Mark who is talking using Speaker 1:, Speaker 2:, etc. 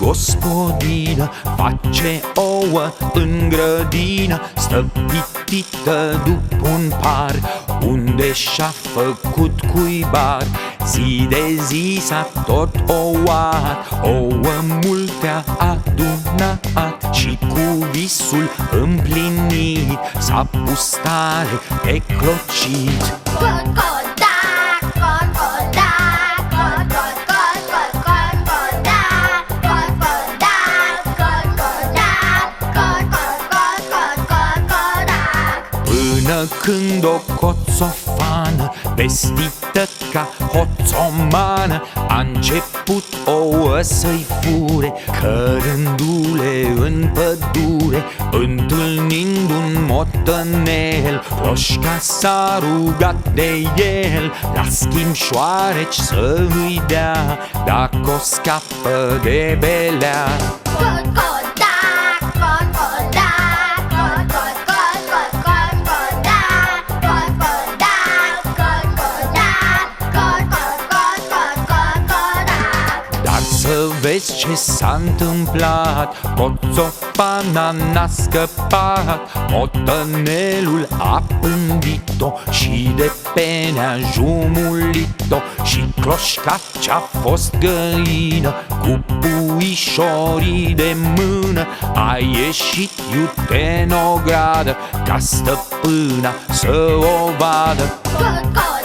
Speaker 1: gospodină Face ouă în grădină Stă pitită după un par Unde și-a făcut cuibar. Zi de zi s-a tot ouat Ouă multe a adunat Și cu visul împlinit S-a pus tare pe clocit.
Speaker 2: Cocodac, cocodac.
Speaker 1: Până când o coțofană Vestită ca hoțomană A început ouă să-i fure Cărându-le în pădure Întâlnind un motănel Floșca s-a rugat de el La schimb șoareci să îi dea Dacă o scapă de belea să vezi ce s-a întâmplat. Coțofana n-a scăpat. Motănelul a pândit-o Și de pe nea jumulit-o. Și cloșca ce-a fost găină Cu puișorii de mână. A ieșit iute în ogradă Ca stăpâna să o vadă.
Speaker 2: Cocodac,